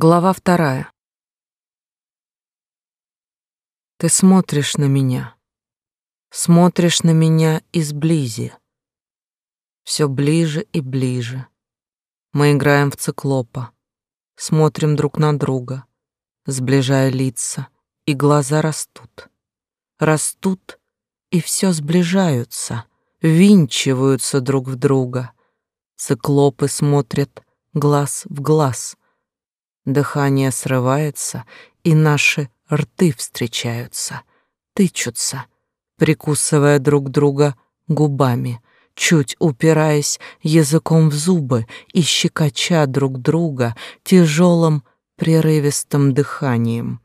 Глава вторая. Ты смотришь на меня, смотришь на меня изблизи. Все ближе и ближе. Мы играем в циклопа, смотрим друг на друга, сближая лица, и глаза растут. Растут, и все сближаются, винчиваются друг в друга. Циклопы смотрят глаз в глаз. Дыхание срывается, и наши рты встречаются, тычутся, прикусывая друг друга губами, чуть упираясь языком в зубы и щекоча друг друга тяжелым прерывистым дыханием,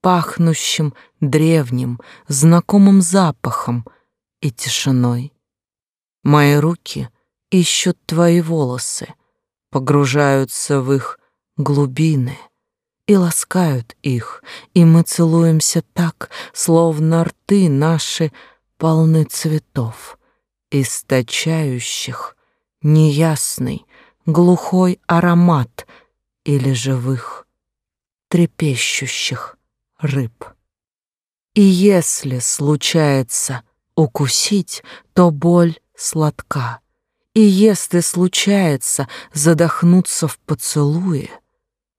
пахнущим древним, знакомым запахом и тишиной. Мои руки ищут твои волосы, погружаются в их глубины и ласкают их, и мы целуемся так, словно рты наши полны цветов, источающих неясный, глухой аромат или живых, трепещущих рыб. И если случается укусить, то боль сладка, и если случается задохнуться в поцелуе,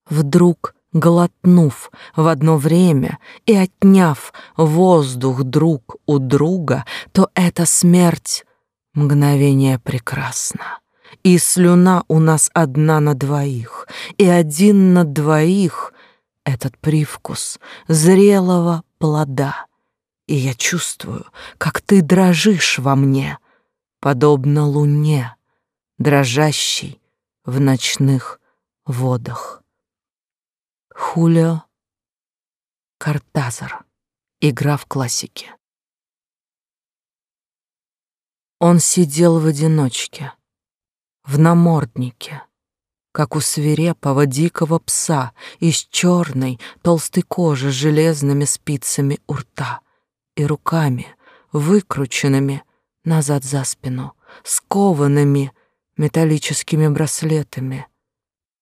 вдруг глотнув в одно время и отняв воздух друг у друга, то эта смерть мгновение прекрасна. И слюна у нас одна на двоих, и один на двоих этот привкус зрелого плода. И я чувствую, как ты дрожишь во мне, подобно луне, дрожащей в ночных водах. Хулио Картазар. Игра в классике. Он сидел в одиночке, в наморднике, как у свирепого дикого пса из черной толстой кожи с железными спицами у рта и руками, выкрученными назад за спину, скованными металлическими браслетами.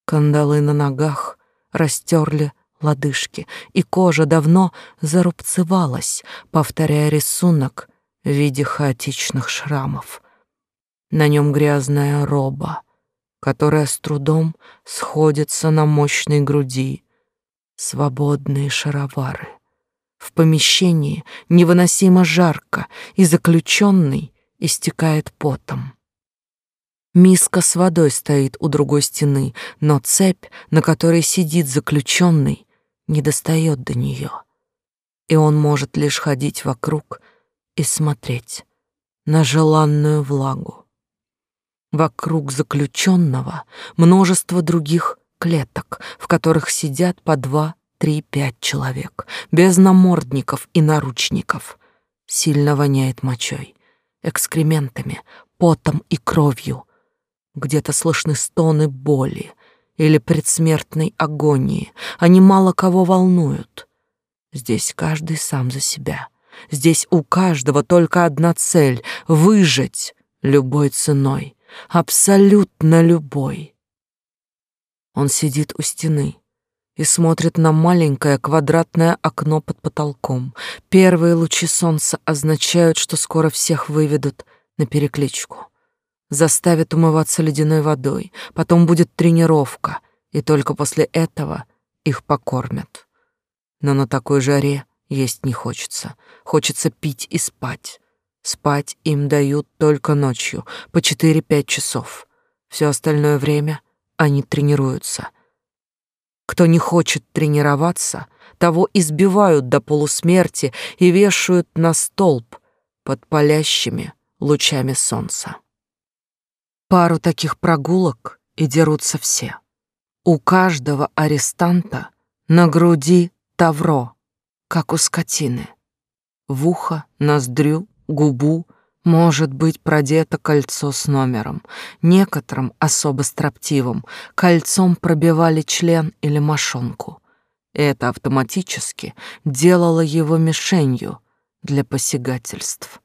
Кандалы на ногах — растерли лодыжки, и кожа давно зарубцевалась, повторяя рисунок в виде хаотичных шрамов. На нем грязная роба, которая с трудом сходится на мощной груди, свободные шаровары. В помещении невыносимо жарко, и заключенный истекает потом. Миска с водой стоит у другой стены, но цепь, на которой сидит заключенный, не достает до нее. И он может лишь ходить вокруг и смотреть на желанную влагу. Вокруг заключенного множество других клеток, в которых сидят по два, три, пять человек, без намордников и наручников. Сильно воняет мочой, экскрементами, потом и кровью — где-то слышны стоны боли или предсмертной агонии. Они мало кого волнуют. Здесь каждый сам за себя. Здесь у каждого только одна цель — выжить любой ценой, абсолютно любой. Он сидит у стены и смотрит на маленькое квадратное окно под потолком. Первые лучи солнца означают, что скоро всех выведут на перекличку заставят умываться ледяной водой, потом будет тренировка, и только после этого их покормят. Но на такой жаре есть не хочется. Хочется пить и спать. Спать им дают только ночью, по 4-5 часов. Все остальное время они тренируются. Кто не хочет тренироваться, того избивают до полусмерти и вешают на столб под палящими лучами солнца. Пару таких прогулок и дерутся все. У каждого арестанта на груди тавро, как у скотины. В ухо, ноздрю, губу может быть продето кольцо с номером. Некоторым, особо строптивым, кольцом пробивали член или мошонку. Это автоматически делало его мишенью для посягательств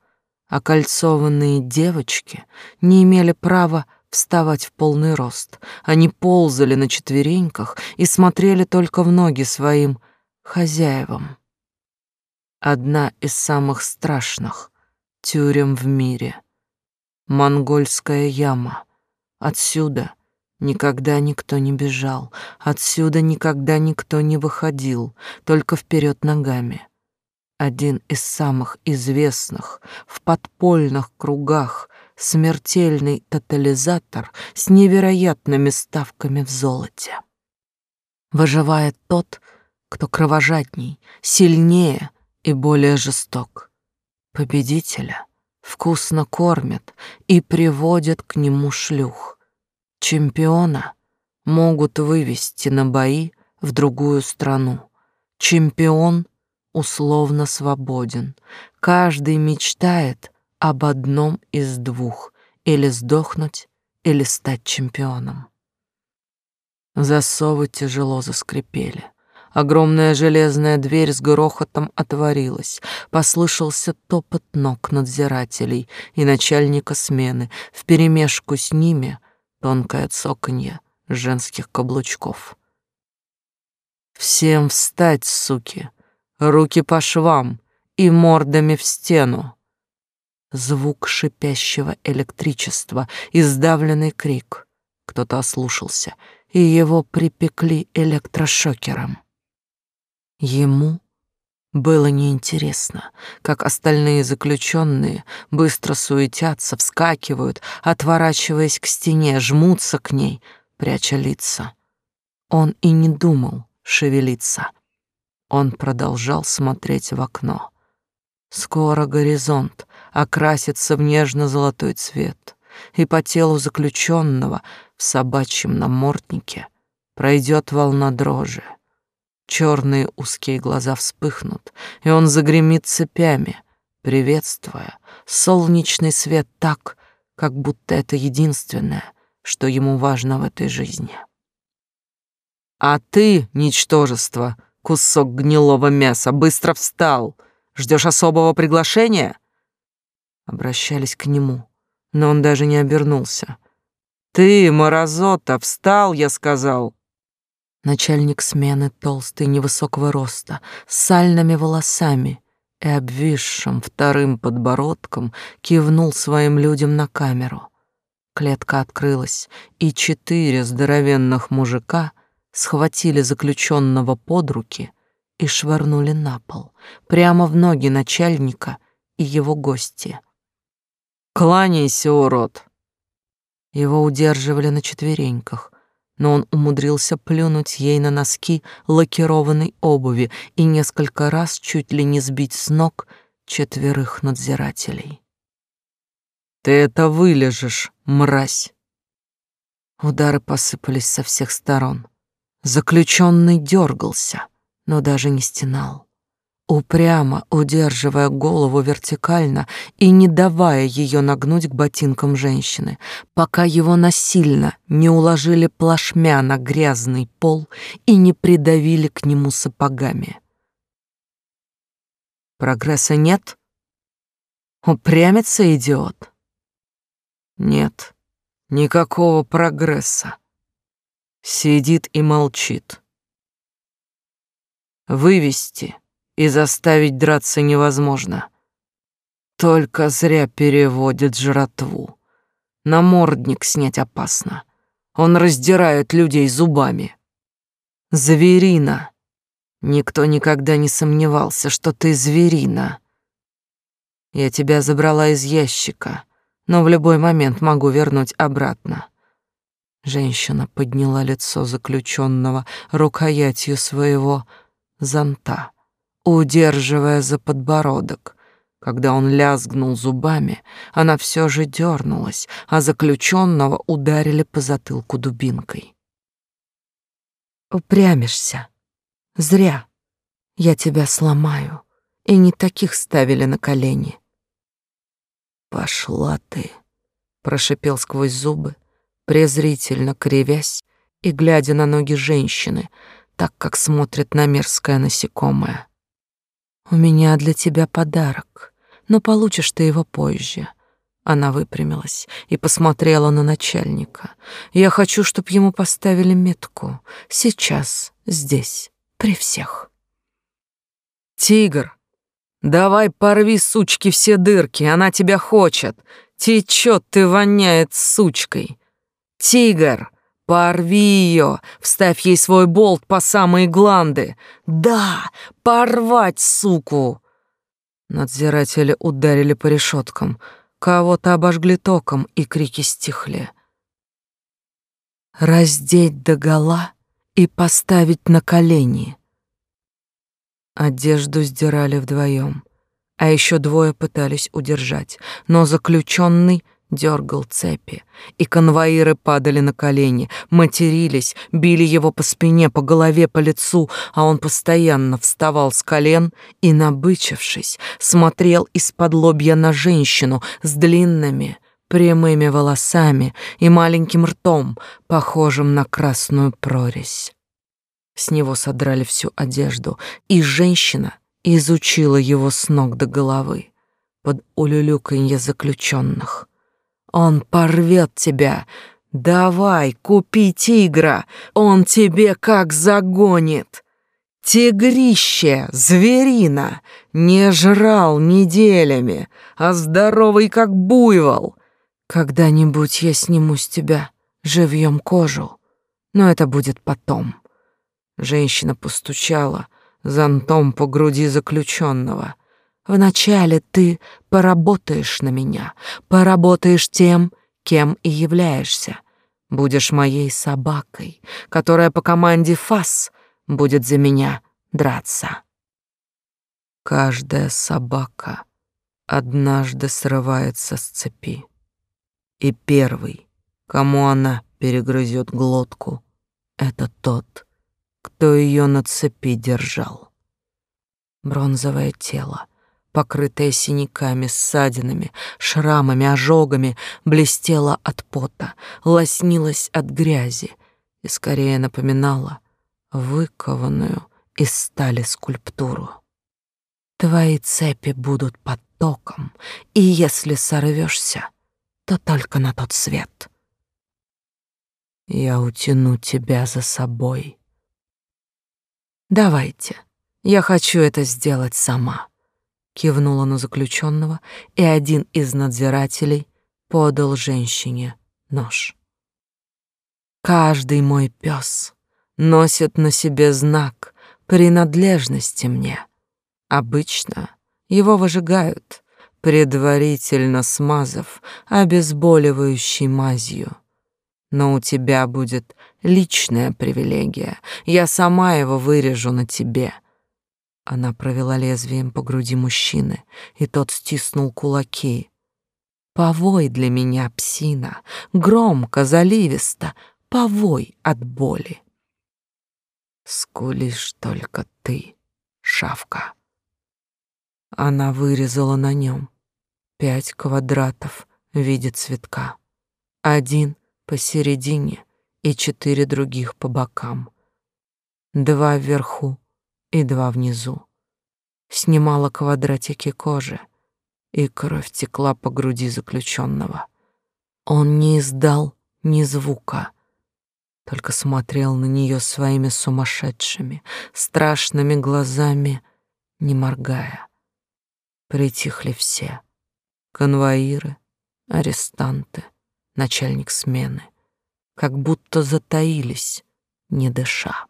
окольцованные девочки не имели права вставать в полный рост. Они ползали на четвереньках и смотрели только в ноги своим хозяевам. Одна из самых страшных тюрем в мире. Монгольская яма. Отсюда никогда никто не бежал, отсюда никогда никто не выходил, только вперед ногами. Один из самых известных в подпольных кругах смертельный тотализатор с невероятными ставками в золоте. Выживает тот, кто кровожадней, сильнее и более жесток. Победителя вкусно кормят и приводят к нему шлюх. Чемпиона могут вывести на бои в другую страну. Чемпион условно свободен. Каждый мечтает об одном из двух — или сдохнуть, или стать чемпионом. Засовы тяжело заскрипели. Огромная железная дверь с грохотом отворилась. Послышался топот ног надзирателей и начальника смены. Вперемешку с ними тонкое цоканье женских каблучков. «Всем встать, суки! Руки по швам и мордами в стену!» звук шипящего электричества и сдавленный крик. Кто-то ослушался, и его припекли электрошокером. Ему было неинтересно, как остальные заключенные быстро суетятся, вскакивают, отворачиваясь к стене, жмутся к ней, пряча лица. Он и не думал шевелиться. Он продолжал смотреть в окно. Скоро горизонт окрасится в нежно-золотой цвет, и по телу заключенного в собачьем наморднике пройдет волна дрожи. Черные узкие глаза вспыхнут, и он загремит цепями, приветствуя солнечный свет так, как будто это единственное, что ему важно в этой жизни. А ты, ничтожество, кусок гнилого мяса, быстро встал — Ждешь особого приглашения?» Обращались к нему, но он даже не обернулся. «Ты, Морозота, встал, я сказал!» Начальник смены, толстый, невысокого роста, с сальными волосами и обвисшим вторым подбородком, кивнул своим людям на камеру. Клетка открылась, и четыре здоровенных мужика схватили заключенного под руки и швырнули на пол, прямо в ноги начальника и его гости. «Кланяйся, урод!» Его удерживали на четвереньках, но он умудрился плюнуть ей на носки лакированной обуви и несколько раз чуть ли не сбить с ног четверых надзирателей. «Ты это вылежешь, мразь!» Удары посыпались со всех сторон. Заключенный дергался — но даже не стенал. Упрямо удерживая голову вертикально и не давая ее нагнуть к ботинкам женщины, пока его насильно не уложили плашмя на грязный пол и не придавили к нему сапогами. Прогресса нет? Упрямится идиот? Нет, никакого прогресса. Сидит и молчит. Вывести и заставить драться невозможно. Только зря переводит жратву. Намордник снять опасно. Он раздирает людей зубами. Зверина. Никто никогда не сомневался, что ты зверина. Я тебя забрала из ящика, но в любой момент могу вернуть обратно. Женщина подняла лицо заключенного рукоятью своего зонта, удерживая за подбородок. Когда он лязгнул зубами, она все же дернулась, а заключенного ударили по затылку дубинкой. «Упрямишься. Зря. Я тебя сломаю. И не таких ставили на колени». «Пошла ты», — прошипел сквозь зубы, презрительно кривясь и глядя на ноги женщины, так, как смотрит на мерзкое насекомое. «У меня для тебя подарок, но получишь ты его позже. Она выпрямилась и посмотрела на начальника. Я хочу, чтобы ему поставили метку. Сейчас, здесь, при всех. Тигр, давай порви, сучки, все дырки, она тебя хочет. Течет ты воняет сучкой. Тигр, порви ее, вставь ей свой болт по самые гланды. Да, порвать, суку. Надзиратели ударили по решеткам. Кого-то обожгли током, и крики стихли. Раздеть догола и поставить на колени. Одежду сдирали вдвоем, а еще двое пытались удержать, но заключенный дергал цепи, и конвоиры падали на колени, матерились, били его по спине, по голове, по лицу, а он постоянно вставал с колен и, набычившись, смотрел из-под лобья на женщину с длинными, прямыми волосами и маленьким ртом, похожим на красную прорезь. С него содрали всю одежду, и женщина изучила его с ног до головы под улюлюканье заключенных. Он порвет тебя. Давай, купи тигра, он тебе как загонит. Тигрище, зверина, не жрал неделями, а здоровый как буйвол. Когда-нибудь я сниму с тебя живьем кожу, но это будет потом. Женщина постучала зонтом по груди заключенного. Вначале ты поработаешь на меня, поработаешь тем, кем и являешься. Будешь моей собакой, которая по команде ФАС будет за меня драться. Каждая собака однажды срывается с цепи. И первый, кому она перегрызет глотку, это тот, кто ее на цепи держал. Бронзовое тело, покрытая синяками, ссадинами, шрамами, ожогами, блестела от пота, лоснилась от грязи и скорее напоминала выкованную из стали скульптуру. Твои цепи будут под током, и если сорвешься, то только на тот свет. Я утяну тебя за собой. Давайте, я хочу это сделать сама кивнула на заключенного, и один из надзирателей подал женщине нож. Каждый мой пес носит на себе знак принадлежности мне. Обычно его выжигают, предварительно смазав обезболивающей мазью. Но у тебя будет личная привилегия. Я сама его вырежу на тебе — она провела лезвием по груди мужчины, и тот стиснул кулаки. «Повой для меня, псина, громко, заливисто, повой от боли». «Скулишь только ты, шавка». Она вырезала на нем пять квадратов в виде цветка. Один посередине и четыре других по бокам. Два вверху и два внизу. Снимала квадратики кожи, и кровь текла по груди заключенного. Он не издал ни звука, только смотрел на нее своими сумасшедшими, страшными глазами, не моргая. Притихли все — конвоиры, арестанты, начальник смены, как будто затаились, не дыша.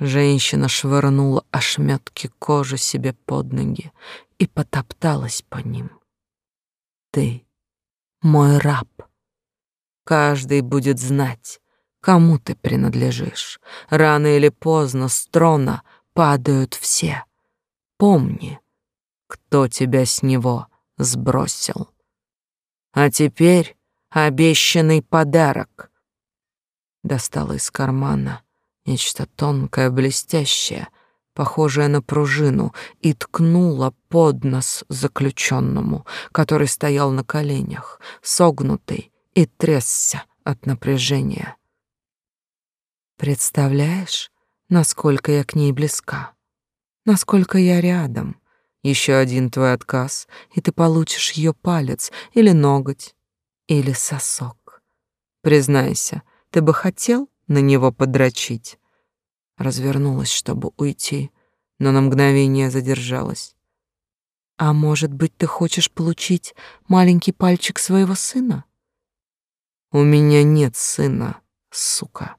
Женщина швырнула ошметки кожи себе под ноги и потопталась по ним. Ты мой раб. Каждый будет знать, кому ты принадлежишь. Рано или поздно с трона падают все. Помни, кто тебя с него сбросил. А теперь обещанный подарок. Достала из кармана нечто тонкое, блестящее, похожее на пружину, и ткнула под нос заключенному, который стоял на коленях, согнутый и трясся от напряжения. Представляешь, насколько я к ней близка, насколько я рядом, Еще один твой отказ, и ты получишь ее палец или ноготь, или сосок. Признайся, ты бы хотел на него подрочить? Развернулась, чтобы уйти, но на мгновение задержалась. А может быть, ты хочешь получить маленький пальчик своего сына? У меня нет сына, сука.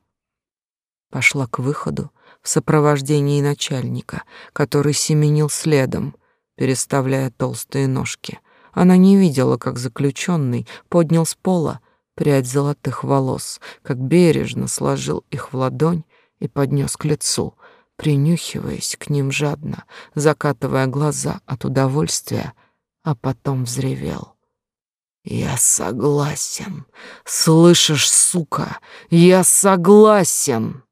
Пошла к выходу в сопровождении начальника, который семенил следом, переставляя толстые ножки. Она не видела, как заключенный поднял с пола прядь золотых волос, как бережно сложил их в ладонь и поднес к лицу, принюхиваясь к ним жадно, закатывая глаза от удовольствия, а потом взревел. «Я согласен. Слышишь, сука, я согласен!»